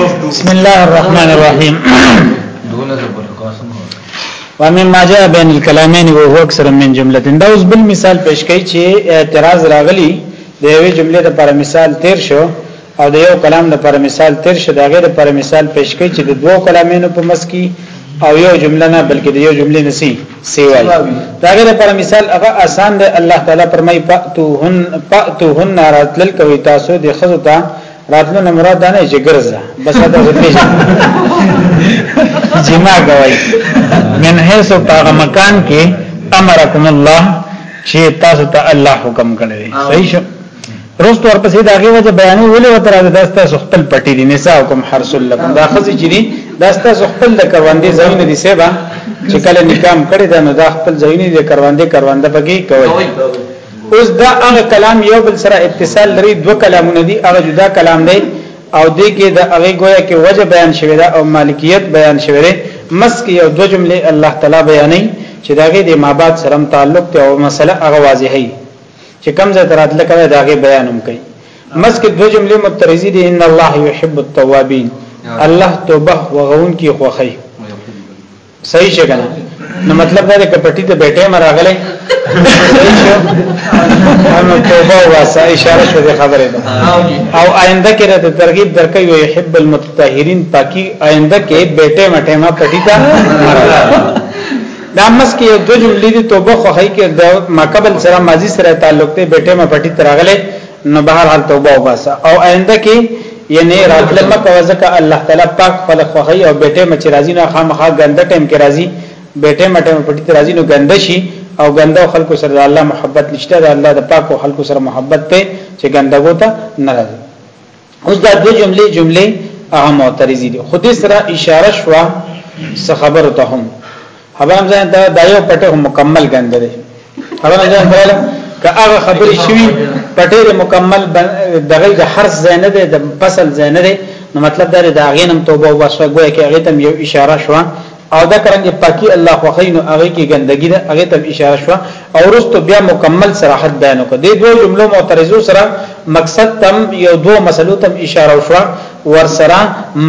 بسم الله الرحمن الرحيم ومن ما جاء بين الكلامين وهو اكثر من جمله دا اوس بل مثال پیش کړي چې اعتراض راغلی د یوې جملې لپاره مثال تیر شو او د یو کلام لپاره مثال تیر شو دا غیر لپاره مثال پیش کړي چې د دوو کلامینو په مس کې او یو جمله نه بلکې د یو جملې نسی سیوای دا غیر پر مثال هغه آسان دی الله تعالی فرمای فاتوهن فاتوهن راتل کوي تاسو د خزو ته راتلو نه مراد نه چې ګرځا بس دا څه پیژن جما کوي من حيث طاغه مکان کې امرکم الله چې تاسو ته الله حکم کړی صحیح شو روست ورپسې دا غي وجه بیانې ولې وتر دا تاسو خپل پټی دي نساءکم حرس لكم دا خزي چې دي دا تاسو خپل د کروندې ځایونه دي سبا چې کله نکام کړی دا نو دا خپل ځایونه دي کروندې کرونده پکې کوي اوس دا هغه کلام یو بل سره اتصال لري دوه کلامونه دي هغه جدا کلام دی او دې کې د هغه گویا کې وجه بیان شوی دا او مالکیت بیان شوی دی مسک یو دو جمله الله تعالی بیانې چې داګه د مابات سره تعلق ته او مسله هغه واضحه چې کم زه درات لکه داګه بیان هم کوي مسک دو جمله مترزی دي ان الله يحب التوابین الله توبه وغون کی خوخی صحیح شي کنه نو مطلب دا دی چې پټی ته بیٹه مراغله نو توبه واسه اشاره شو دې خبره ده او آینده کې راته ترغیب درکې یو يحب المتطهرین پاکي آینده کې بیٹه مټه ما پټی ته دا مس کې دو جملې دي توبه خوخی کې د ماقبل سره ماضی سره تعلق ته بیٹه ما پټی تراغله نو بهر حال توبه وباسه او آینده کې یعنی راتل مکه ځکه الله تعالی پاک خپل خوخی او بیٹه مچ راځي نه خامخا ګنده ټیم کې راځي بیٹه مټه پټی راځي نو ګنده شي او ګنده خلکو سره د الله محبت نشته د الله د پاک او خلکو سره محبت ته چې ګندګو ته نه راځي اوس دا دو جملې جملې هغه معترضی دي خو دې سره اشاره شو څه خبر ته هم حبام ځان دا دایو پټه مکمل ګند دي حبام ځان بوله که هغه خبرې شوي پټه مکمل دغه د حرف زینه ده د فصل زینه ده نو مطلب دا د هغه نم توبه او وسوګوي کې هغه تم یو اشاره شو او دا کرنګ پاکي الله خوخی نو هغه کې ګندګي ده هغه ته اشاره شو او رستو بیا مکمل صراحت بیان وکړ د دوه جملو معترضو سره مقصد تم یو دوه مسلو تم اشاره شو ور سره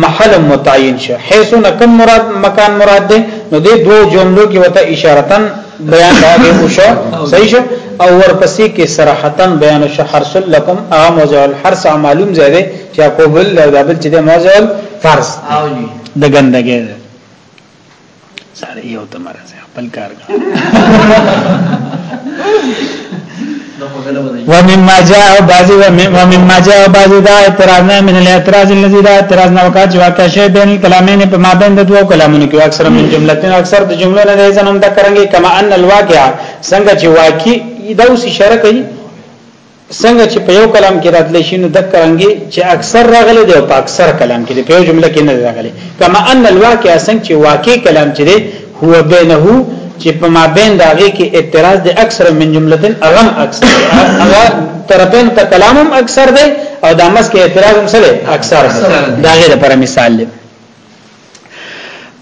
محل متعین شو حيث نکم مراد مکان مراد ده نو د دوه جملو کې وته اشارتن بیان راغی او شو صحیح شو او ورپسې کې صراحتن بیان شو حرس لكم اعمز الحرس معلوم زده چې کوبل دا بل چې د موزل فرض د ګندګې ده سره یو ته مرزه خپل کار کوي ومما جاء بعضي ومما جاء بعضي دا اعتراض نه من الاعتراض الذي دا اعتراض نه وکړ چې واقع شی بین کلامین په مابین د دوو کلامونو کې اکثر من جملتين اکثر د جملو نه دی زنم دا کرانګي کما ان الواقع څنګه چې واقع دا اوس اشاره کوي څنګه چې په یو کلام کې راتلی شي نو د کرانګي چې اکثر راغلي دی او په اکثر کلام کې دی په یو جمله کې نه راغلي کما ان الواقع څنګه چې واقع کلام چې دی هو بینه چې په مابین داغه کې اعتراض دی اکثر من جملتن اغم اکثر هغه طرفین ته کلام هم اکثر دی او د مس کې اعتراض هم سره اکثر داغه لپاره مثال دی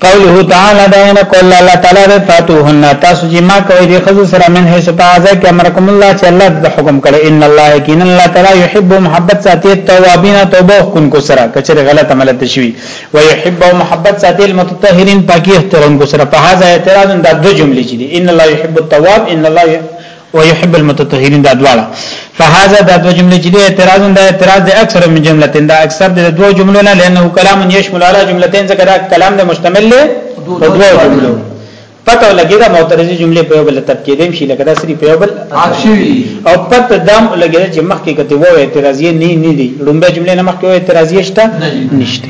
قوله تعالی دین کول الله تعالی د فاتوهن تاسو چې ما کوي د خزو سره من هي سپازه کې امرکم الله چې الله د حکم کړي ان الله کین الله تعالی يحب محبت ساتي توابین توبه کن کو سره کچره غلط عمل تشوي ويحب محبت ساتي المتطهرين پاکي احترام کو سره په هاذا اعتراض د دو جملې چې دي ان الله يحب التواب ان الله ويحب المتطهرين دا دواړه فهذا دا دو جمله چې اعتراض دا اعتراض د اکثر من جملتين دا اکثر د دوه جملو نه لانه کلام يشمل على جملتين ځکه دا کلام د مشتمل له دوه جملو پته لګی دا معترضی جمله په یو بل ترکیب دیم شي لکه دا سری په یو بل او پته دام لګی چې مخکې کته وو اعتراضی نه نه دي لومبه جمله نه مخکې اعتراضی شته نشته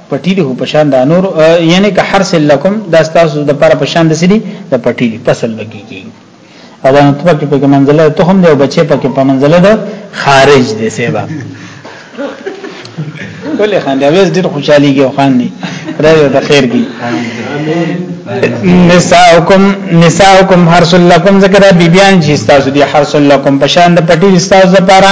پټی دی په شان د نور یعنی که حرس لکم دا تاسو د پر په شان د سړي د پټی دی فصل بکی کی او دا نطفه کې په منزله تخم دی او بچي په کې په منزله د خارج دی سیبا ولې خان دی اوس ډیر خوشحالي کې خان دی راځي د خیر کې نساؤکم نساؤکم حرس لکم ذکر بیبیان چې تاسو دی حرس لکم په شان د پټی تاسو لپاره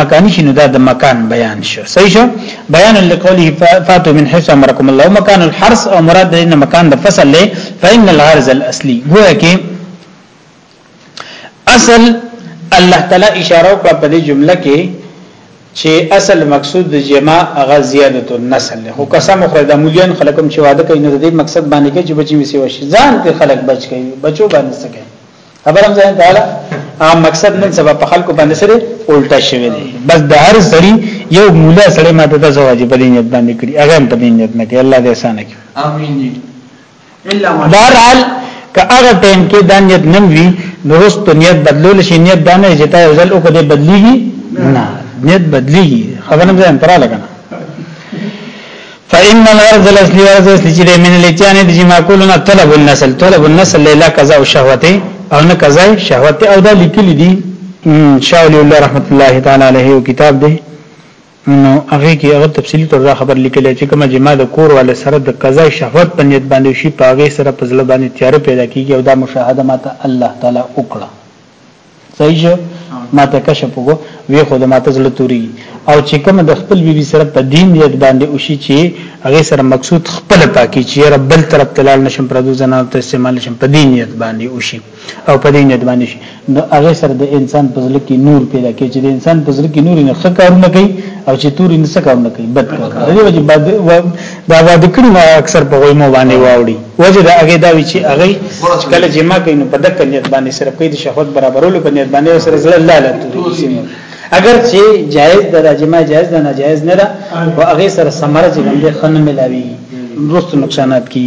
مکانی شي نو دا د مکان بیان شو صحیح شو بیان لقوله فاتو من حيث امركم الله مکان الحرس او مراد د مکان د فصل له فإن العرض الاصلي ګویا کې اصل الله تعالی اشاره وکړه په دې جمله کې چې اصل مقصود د جما هغه زیادت النسل خو قسم خو د مليان خلکم چې واده کوي نو د دې مقصد باندې کې چې بچي وسی وشي ځان ته خلک بچ کوي بچو باندې سکه خبرم ځان تعالی عام مقصد نن سبا په خلکو باندې سره الټا شوی دی بس د هر سړي یو مولا سړی ماته د زواج په دې نیت باندې کړی هغه په دې نیت نه کوي الله دې اسانه کړي امين جی الا ما بهرحال که هغه ټیم کې د نیت نم وی نورست نیت بدلول شي نیت دا نه چې تا یو ځل او کده بدلیږي نه نیت بدلیږي خبرم ځان ترا لګنه فإن الغرض الاصلي غرض اصلي چې من الاتيان د جما کولونه طلب النسل طلب النسل لا قضاء شهوت او نه قضاء شهوت او دا لیکل دي شاول الله رحمت الله تعالی علیه یو کتاب دی نو هغه کې هغه تفصیلی تر خبر لیکل چې کومه جما د کور ول سره د قضاء شهوت په نیت باندې شي پاغه سره په ځل باندې تیار پیدا کیږي او دا مشاهده ماته الله تعالی وکړه صحیح شو ماته کشف وګو وی خو د ماته زړه توري او چې کوم د خپل بیبي سره په دین نیت باندې وشي چې هغه سره مقصود خپل پاکي چې رب بل طرف تلال نشم پردو زنه ته استعمال نشم په دین نیت باندې وشي او په دین نیت باندې شي نو هغه سره د انسان په ځل کې نور پیدا کوي چې د انسان په ځل کې نور نه خکارونه کوي او چې توري نه څه کارونه کوي بد کار دی وجه بد د آباد کړي نه اکثر په غوي مو باندې واوړي وجه دا هغه دا وی چې هغه کله چې ما کینو په دک نیت باندې صرف کې د شهوت برابرولو په نیت باندې سره زړه الله لته اگر چې جایز ده د جما جایز ده ناجایز نه ده او هغه سره سمره چې باندې خن ملاوي دوست نقصانات کی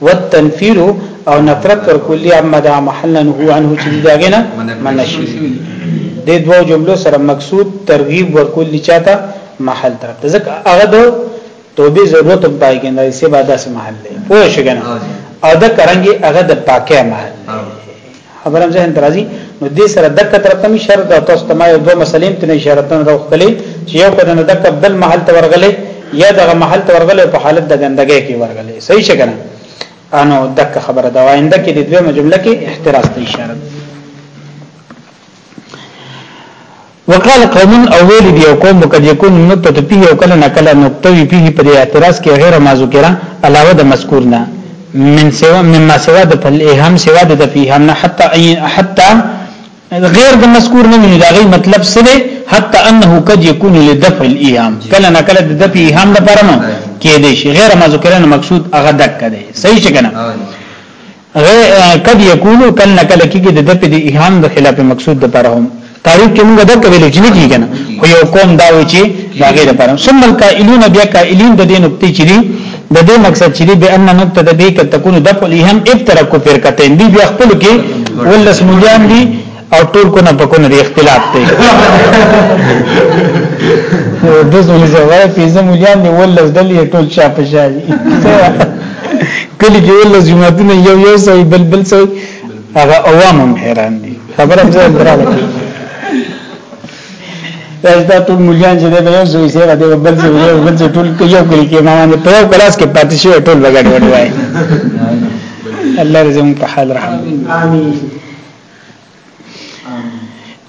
والتنفير او نفرت پر کلی عما دا محلنا هو عنه چې داګه نه منع شوی دی د دوو جملو سره مقصود ترغیب ورکول دي چاته محل طرف ته ځکه هغه د توبې ضرورت هم پای کې نه سي بعد سه محل دی پوه شو کنه او دا کرانګي هغه د پاکه محل خبرم ذهن درازي نو دې سره د کتر تم شر د تاسو ته ما یو دوه مسلې ته اشاره تن راو کړلې چې یو کده نه د قبل محل ته ورغلې یا دغه محل ته ورغلې په حالت د ګندګۍ کې ورغلې صحیح څنګه انو دک خبره دا آینده کې د دویمه جمله کې احتراز ته اشاره وقال قوم او ویل دی او قوم وقد يكون النقطه فيه او کله نه کله نقطه وی فيه په اعتراض کې غیر ما ذکر علاوه د مذکور نه من سوا مما سوا د فلهم سوا د فيهم نه حتى حتى غیر د مذکور نه نه دا غي مطلب سره حتى انه قد يكون لدفع الايام کله نه کله د دفع ايام لپاره نو کې دي شي غیر ما ذکر نه مقصود هغه دک کړي صحیح څنګه قد یکونو کل نکل کیږي د دپې د ایهام د خلاف مقصود د پر هم تعریف کې موږ دا کوي چې نه کیږي کنه خو یو قوم دا وی چې دا غیر پر ثم القائلون بیا قائلین د دې نقطې چې دي د دې مقصد چې دی به ان نقطه د به ک تكون دفع ایهام ابترکو فرقتين دی بیا خپل کې ولس مليان دي او ټول کو نه پکونه دی اختلاف دی د زولې زوای پیزه مليان دی ولز دلی ټول چا په شای کلی کې ولز جماعتونه یو یو سوي بل بل سوي هغه عوام هم حیران دي خبره زه دراله دا ټول مليان چې دا یو سوي سره دی بل سوي یو بل سوي ټول یو کلی کې ما باندې په یو کلاس کې پاتې شوی ټول بغاډ وډوای الله رزم په حال رحم امين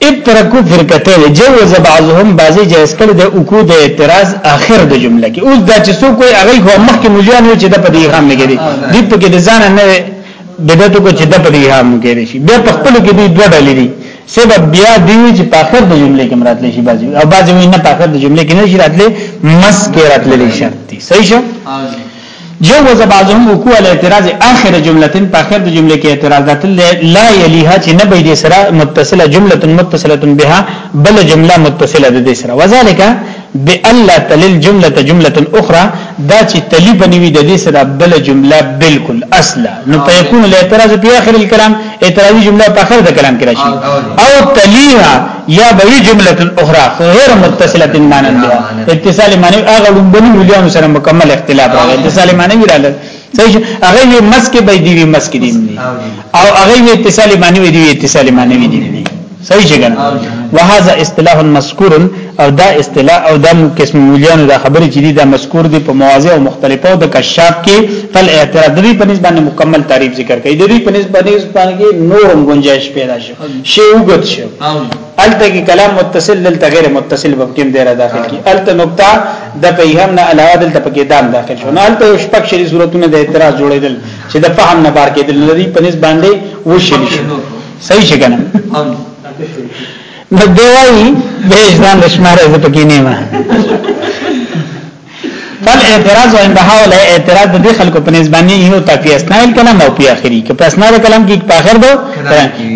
اترکو فرقتين جوز بعضهم بعضي جائز کړ د اوکو د اعتراض اخر د جمله کې اوس دا چې څوک وي هغه خو مخکې مليان وي چې د پدې غام نه کېږي د پکې د ځان نه بدعت کو چې د پدې غام نه کېږي شي بیا په خپل کې دوی دوه ډلې دي سبب بیا دی چې په اخر د جمله کې مراد لشي بعضي او بعضي نه په اخر د جمله کې نه شي راتلې مس کې راتلې شرط دي صحیح شو جوز بعضهم وقوع الاعتراض اخر جمله په اخر د جمله کې اعتراض ده لا یلیها چې نه بيد سره متصله جمله متصله بها بل جمله متصله د دې سره وذالک بالا تلل جمله جمله اخرى دا چې تلی بنوي د دې سره بل جمله بالکل اصلا نو په يكون الاعتراض په اخر الكلام اعتراضي جمله په اخر د کلام کې راشي او تلیها یا بوی جمله اخرى غیر متصله معنی ده اتصال معنی هغه لومبني مليان سره مکمل اختلاف راغی اتصال معنی ویراله صحیح هغه وی مسک به دی وی مسک دی او هغه وی اتصال معنی وی دی اتصال معنی وی دی صحیح څنګه وهذا اصطلاح مذکور او دا اصطلاح او دا قسم مليان دا خبره چې دا مذکور دي په مواضع او مختلفو د کشاف کې فل اعتراض دی په نسبت مکمل تعریف ذکر کړي د دې په نسبت نور هم گنجائش پیدا شي شی وګت شو الته کې کلام متصل دلته غیر متصل په کې دی را داخل کی الته نقطه د په هم نه علاوه دلته په کې دام داخل شو نه الته یو شپږ شری صورتونه د اعتراض جوړیدل چې د فهم نه بار کېدل لري په نسبت باندې وشي صحیح شګنه نو دوی به ځان شماره په کې نه ما بل اعتراض عند هؤلاء اعتراض د دې خلکو په نسبت نه یو تا په اسناد کلام او په اخري کې په اسناد کلام کې په اخر دو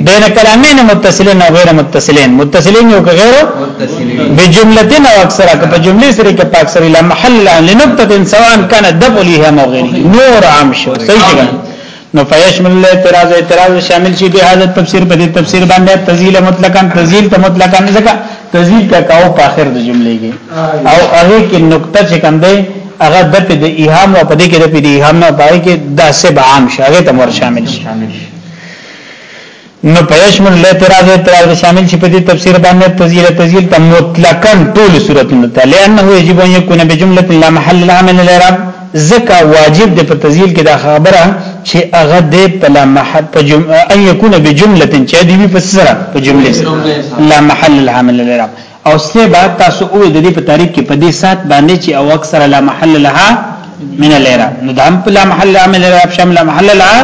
بین کلامین متصلین او غیر متصلین متصلین او غیر متصلین بجملتین او اکثره که په جمله سره کې په اکثر لا محل لنقطه سواء كان دبلها مغني نور عام شو صحیح څنګه نو فیشمل الاعتراض اعتراض شامل شي به حاجت تفسیر په دې تفسیر باندې تذیل مطلقاً تذیل ته مطلقاً ځکه تذیل ته کاو په اخر د جملې کې او هغه کې نقطه چې کوم دی هغه د په د ایهام او په دې کې د په ایهام نه پای کې د سبعام شاګه تمر شامل شي نو په یشمل له اعتراض اعتراض شامل شي په دې تفسیر باندې تزیل تزیل ته مطلقاً ټول صورتونه ته لانه یجب ان یکون بجمله لا محل العمل الاعراب زکا واجب د په تزیل کې دا خبره چې هغه د په لا محل په جم ان یکون بجمله چې دی په سره په جمله لا محل العمل الاعراب او سه بعد تاسو او د دې په تاریخ کې په دې سات باندې چې او اکثر لا محل لها من الاعراب نو دا هم لا محل لها من الاعراب شم لا محل لها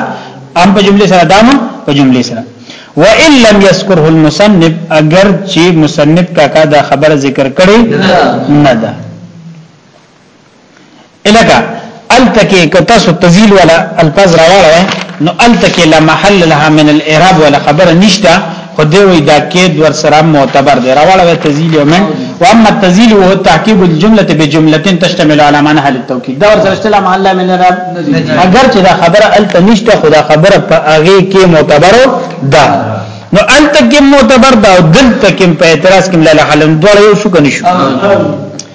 هم په جمله سره دام په جمله سره وان لم يذكره المصنف اگر چې مصنف کا کا دا خبر ذکر کړي نه ده الګه التکی کتا سو تزیل ولا الفاظ راوړل نو التکی لا محل لها من الاعراب ولا خبر نشتا خو دی وی دا کې دور سره معتبر دی راوړل تزیل یومن واما التزیل هو تحقیق الجمله بجمله تشتمل على معنى هل التوکید دا ورسره استلا محل من الاعراب اگر چې دا خبره الت نشتا خو دا خبره په هغه کې معتبر ده نو التکم معتبر ده او دلتکم په اعتراض کې لا حل دوړ یو شو کني شو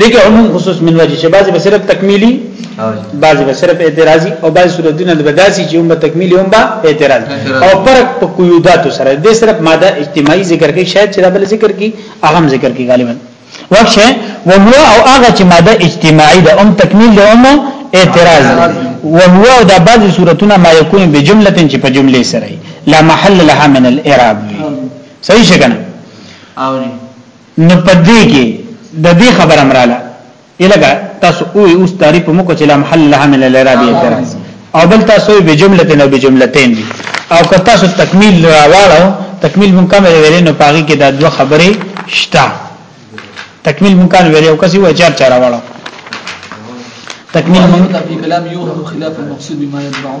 دغه عموم خصوص من وجه چې بعضی به صرف تکمیلی بعضی به صرف اعتراضی او بعضی صورتونه د بداسي چې هم تکمیلی هم با اعتراض او فرق په قیودات سره د صرف ماده اجتماعي ذکر کې شاید چې بل ذکر کې اهم ذکر کې غالبا وښه وهو او هغه چې ماده اجتماعي ده هم تکمیل ده هم اعتراض وهو او د بعضی صورتونه ما یکون بجمله چې په جمله سره لا محل لها من الاعراب صحیح شګنه او نو پدې کې د دې خبره مراله الګا تاسو او اوس تعریف مو کو چې لم حل لها من الاعراب اعتراض او بل تاسو به جملته نه به جملتين دي او که تاسو تکمیل راوړو تکمیل مونږ کوم ویلې نو پاغي کې دا دوه خبرې شته تکمیل مونږ کوم ویلې او کسي و چار چار راوړو تکمیل مونږ په کلام یو خلاف المقصود بما يتبعه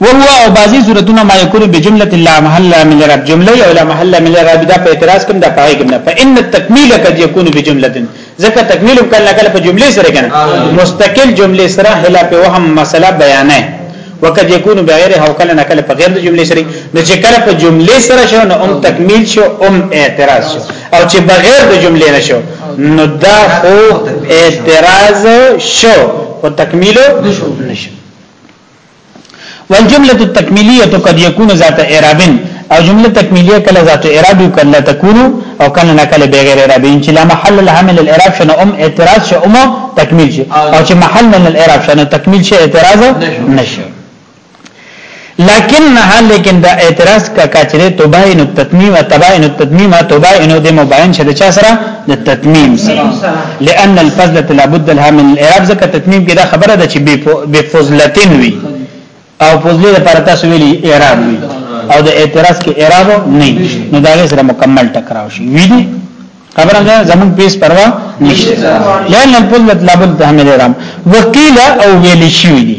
وهو او بعضی صورتونه ما یکون بجمله لا محل من الرب جمله او لا محل من الرب دا په اعتراض کوم دا پای کوم فان التکمیل قد یکون بجمله ځکه تکمیل کله کله په جمله سره کنه مستقل جمله سره هلا په وهم مسله بیانې وقد یکون بغیر هو کله نه کله په غیر د جمله سره نو چې کله په جمله سره شو نو ام تکمیل شو ام اعتراض شو او چې بغیر د جمله نشو نو دا خو اعتراض شو او تکمیل نشو والجمله التکمیلیه قد یکون ذات اعراب او جمله تکمیلیه کله ذات اعراب او کله تکون او کله نه کله بغیر اعراب چې لا محل لها من الاعراب شنه ام اعتراض شه ام تکمیل شي او چې محل من الاعراب شنه تکمیل شي اعتراض نشي لكنها لیکن دا اعتراض کا کچره تباین التتمیم تباین التتمیم تباین د مباین شد چا سره د تتمیم سره لان الفضله لابد لها من الاعراب زکه تتمیم کې دا خبره ده چې به فضلتين وي او فضله لپاره تاسو ویلي اعراب وي او د اعتراض کې اعراب نه نو دا سره مکمل ټکراو شي وی دي خبره ده زمون پیس پروا نشته لان الفضله لابد لها من الاعراب وقيل او ویل شي دي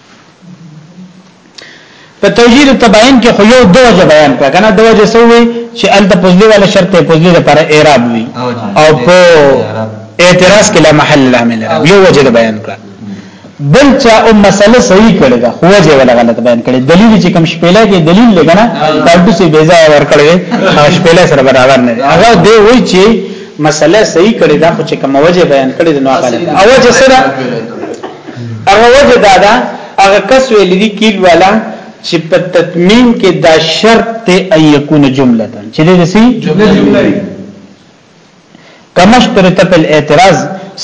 په توجیه تباین کې خو یو دوه جه بیان کړه کنه دوه جه سوې چې ال د پوزلی ولا شرط پوزلی لپاره اعراب وي او په اعتراض کې لا محل لا مل یو وجه بیان کړه بل چا او مسله صحیح کړی دا خو وجه ولا غلط بیان کړی دلیل چې کوم شپېلې کې دلیل لګنه پرده سي بیزا ور کړی شپېلې سره برابر نه هغه دی وای چې مسله صحیح کړی دا خو چې کوم وجه بیان کړی دا نو غلط او وجه سره هغه وجه دا ده هغه کس ویل دي کیل والا چې په تتمیم کې دا شرط ته ايکون جمله ده چې دې سي جمله جمله کمشتر ته په اعتراض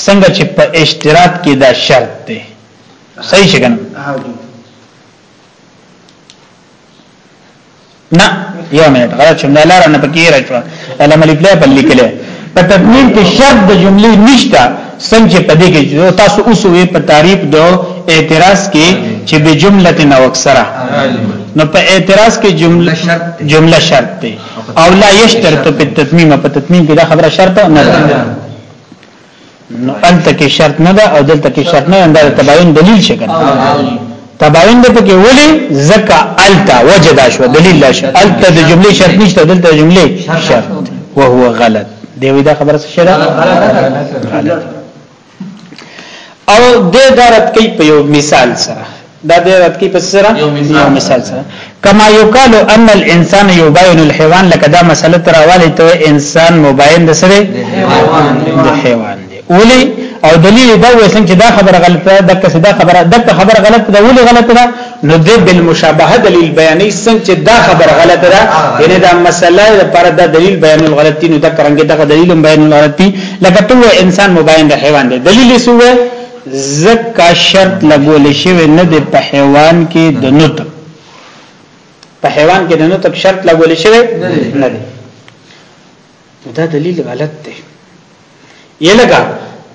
څنګه چې په اشتراط کې دا شرط ده صحیح څنګه نه یو منټ غلط شم دا لار نه پکې راځو علم الف لا په لیکلې په تکمیل کې شرط د جملې نشته څنګه په دې کې تاسو اوس وې په تعریف دو اعتراض کې چې به جمله نه وکسره نو په اعتراض کې جمله شرط جمله شرط دی او لا یشترط په تتمیم په تتمیم کې دا خبره شرط نه ده نو انت کې شرط نه ده او دلته کې شرط نه ده تباین دلیل شي کنه تباین د پکې ولي زکا التا وجد شو دلیل لا شي التا د جملې شرط نشته دلته د جملې شرط وهو غلط دی وی دا خبره څه ده او د دارت کې په یو مثال سره دا به رد کی پس سره یو مثال سره کما یقال ان الانسان یباین الحيوان لکه دا مسله تر حواله ته انسان مباین د سره د حیوان دی ولی او دلیل دا وسنګ چې دا خبره غلطه ده دغه څه دا خبره دغه خبره غلطه ده ولی غلطه ده نو د بالمشابهه دلیل بیانې څنګه چې دا خبره غلطه ده یعنی دا مسله لپاره دا دلیل بیان غلطی نو دا کرانګه دغه دلیل بیان غلطی لکه ته انسان مباین د حیوان دی دلیل سوه زکه شرط لګول شوی نه دی په حیوان کې د نطق په حیوان کې د نطق شرط لګول شوی نه دی دا دلیل غلط دی یلګه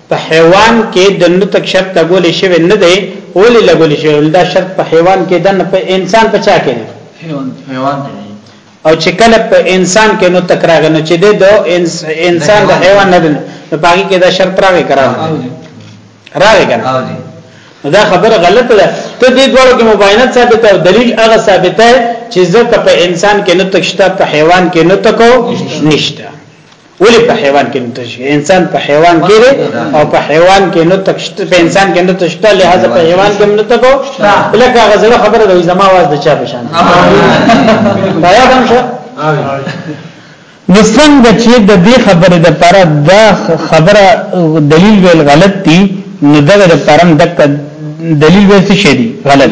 په حیوان کې د نطق شرط لګول شوی نه دی ولې لګول شوی دا شرط په حیوان کې د نه په انسان په چا کې دی حیوان حیوان دی او چې کله په انسان کې نو تک راغی نو چې د انسان د حیوان نه دی نو پاګه کې دا شرط راغی کرا راغی کنه نو دا خبره غلطه ده ته دې دوړو کې مباینت ثابته او دلیل هغه ثابته چې ځکه په انسان کې نو تک شته په حیوان کې نو تکو نشته ولی په حیوان کې نوتر شي انسان په حیوان کې دی او په حیوان کې نوتر شته په انسان کې نوتر شته لہذا په حیوان کې نوتر کو لکه غزله خبره د زما आवाज د چا بشان دا یاد هم شو نو څنګه چې د دې خبره د پاره دا خبره دلیل ویل غلط دي نو دغه د پرم دک دلیل ویل څه شي غلط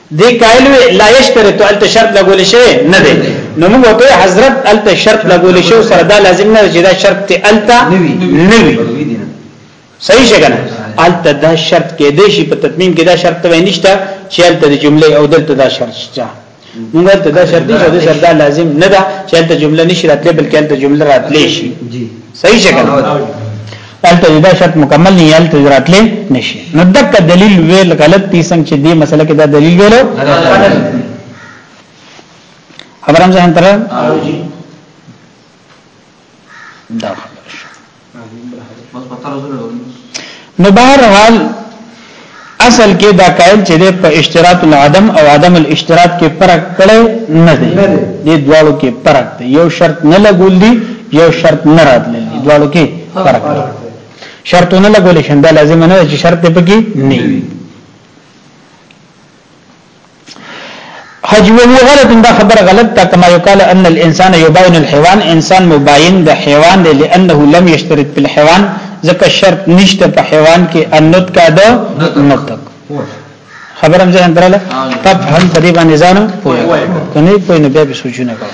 دې قائل وی لا یشترط الت شرط لګول شي نه دی نو موږ ته حضرت الت شرط لګول شي سره دا لازم نه چې دا شرط ته الت نه وي صحیح څنګه الت دا شرط کې دی شي په تطمیم کې دا شرط وای نشته چې الت د جمله او دلته دا شرط شته موږ ته دا شرط دی چې سره دا لازم نه ده چې الت جمله نشي راتلې بلکې الت جمله راتلې شي صحیح څنګه هلته دا شرط مکمل نه هلته دراتلې نشي نو دک دلیل ویل غلط دي څنګه چې دې مسله کې دا دلیل ویلو خبرم ځان تر دا نو بهر حال اصل کې دا قائل چې ده په اشتراط العدم او عدم الاشتراط کې فرق کړي نه دی دې دواړو کې فرق دی یو شرط نه لګول دی یو شرط نه راتل دی دواړو کې فرق دی شرط نه لګول شنده لازم نه چې شرط پکې نه وي حج وهو غلط دا خبر غلط تا کما یقال ان الانسان یباین الحيوان انسان مباین د حیوان دی لانه لم یشترط په الحيوان ځکه شرط نشته په حیوان کې انت کا د نطق خبرم ځه اندراله تب هم په دې باندې ځانو پوهه کني په نه به سوچونه کوم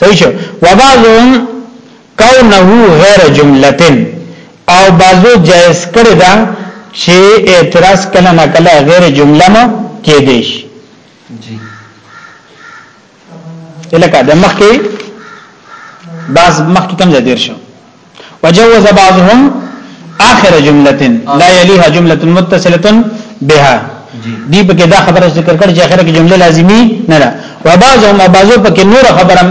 صحیح شو وبعضهم کونه غیر جملتن او بعضو جائز کړی دا چې اعتراض کله نه کله غیر جمله مو کې دی شي جی الکه د مخکې بعض مخکې کم ځای دیر شو وجوز بعضهم اخر جمله لا يليها جمله متصله بها دی په کې دا خبره ذکر کړ چې اخر کې جمله لازمی نه ده وبعضهم بعضو په کې نور خبره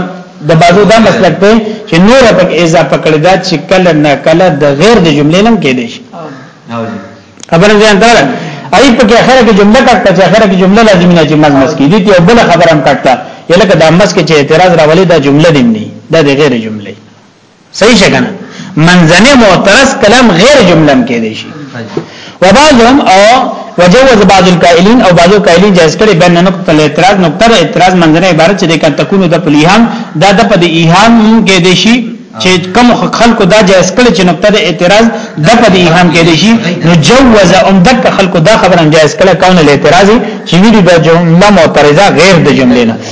د بعضو دا مسلک ته چې نور په کې اضافه کړی دا چې کله نه کله د غیر د جملې نم کې دي خبره ځان ته ای په کې اخر کې جمله کټه چې اخر کې جمله لازمی نه چې مزمس کې دي ته بل خبره هم کټه یلکه دا مس کې چې اعتراض راولي دا جمله دې نه دا د غیر جمله صحیح شګنه منځنه معترض کلام غیر جمله کې دی شي وبعضهم او وجوز بعض القائلین او بعضو قائلین جائز کړي بین نقطه الاعتراض نقطه اعتراض منځنه عبارت چې کله تكون د پلیهام دا د په ایهام کې دی شي چې کم خلکو دا جائز کړي چې نقطه د اعتراض د په ایهام کې دی شي نو جوز هم د خلکو دا خبره جائز کړي کونه الاعتراض چې ویډیو د جمله معترضه غیر د جمله نه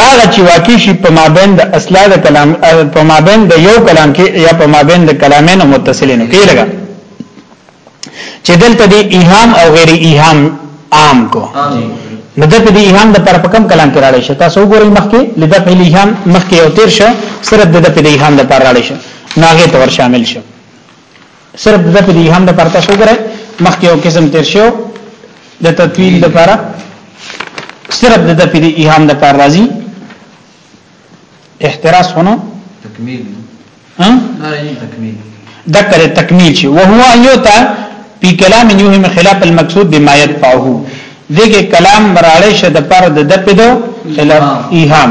هغه چې واقع شي په مابین د اصلا د کلام په مابین د یو کلام کې یا په مابین د کلامینو متصلینو کې لګا چې دلته دی ایهام او غیر ایهام عام کو نو دته دی ایهام د پر پکم کلام کې راړی شته تاسو ګورئ مخکې لدا په ایهام مخکې او تیر شه صرف د دې په ایهام د پر راړی شه ناغه تور شامل شه صرف د په دې هم د پرتا شو غره مخکې یو قسم تیر شو د تطویل لپاره صرف د په دې ایهام د پر راځي احتراس هونو تکمیل ها تکمیل ذکر تکمیل شي وهو ایوتا په کلام یوهم خلاف المقصود بما يدفعه دغه کلام براړې شه د پر د دپدو خلاف ایهام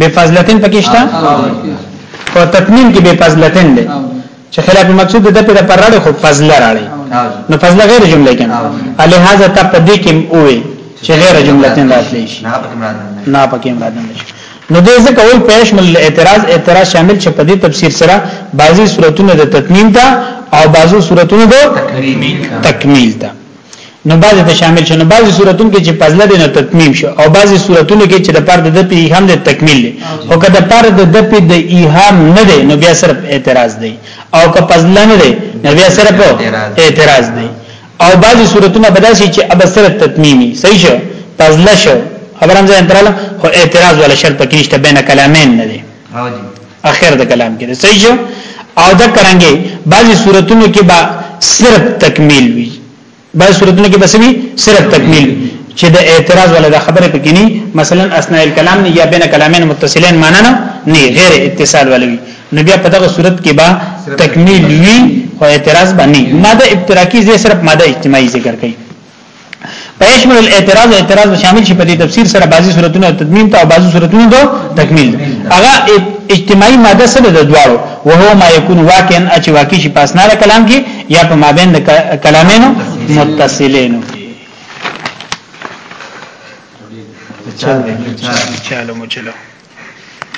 بے فضلتن پکې شته په تطمین کې بے فضلتن دی چې خلاف مقصود د په پر راړي خو فضل راړي نو فضل غیر جمله کې نه لہذا ته په دې کې وې چې غیر جمله تن راتلی شي نه پکې مراد نه شي نو دې ځکه ول پېښ مل اعتراض اعتراض شامل چې په دې تفسیر سره بعضی صورتونه د تطمیم ته او بعضو صورتونه د تکمیل ته نو بعضی ته شامل شنو بعضی صورتونو کې چې فضله دي نو تتمیم شو او بعضی صورتونو کې چې د پاره د پی هم د تکمیل دي او که د پاره د پی د ایهام نه دي نو بیا صرف اعتراض دی او که فضله نه دي نو بیا صرف اعتراض دی او بعضی صورتونه بداسي چې اب صرف تتمیمی صحیح شو فضله شو خبرم ځان تراله خو اعتراض ولا شرط پکې نشته بین کلامین نه دي راځي اخر د کلام کې صحیح شو او دا کرانګي بعضی صورتونو کې با صرف تکمیل وي بعضی صورتونو کې بس وي صرف تکمیل چې د اعتراض ولا د خبره پکې نه مثلا اسناء الكلام نه یا بین کلامین متصلین معنا نه نه غیر اتصال ولوي نو بیا په دغه صورت کې با تکمیل وي او اعتراض باندې ماده ابتراکی زې صرف ماده اجتماعي ذکر کوي پېشمل الاعتراض اعتراض شامل شي په دې تفسیر سره بعضی صورتونه تدمیم ته او بعضی صورتونه دو تکمیل هغه اجتماعي ماده سره د دواړو وهو ما يكون واقعا اچ واقع شي پاسنا کلام کې یا په مابین د کلامینو متصلینو چلو چلو چلو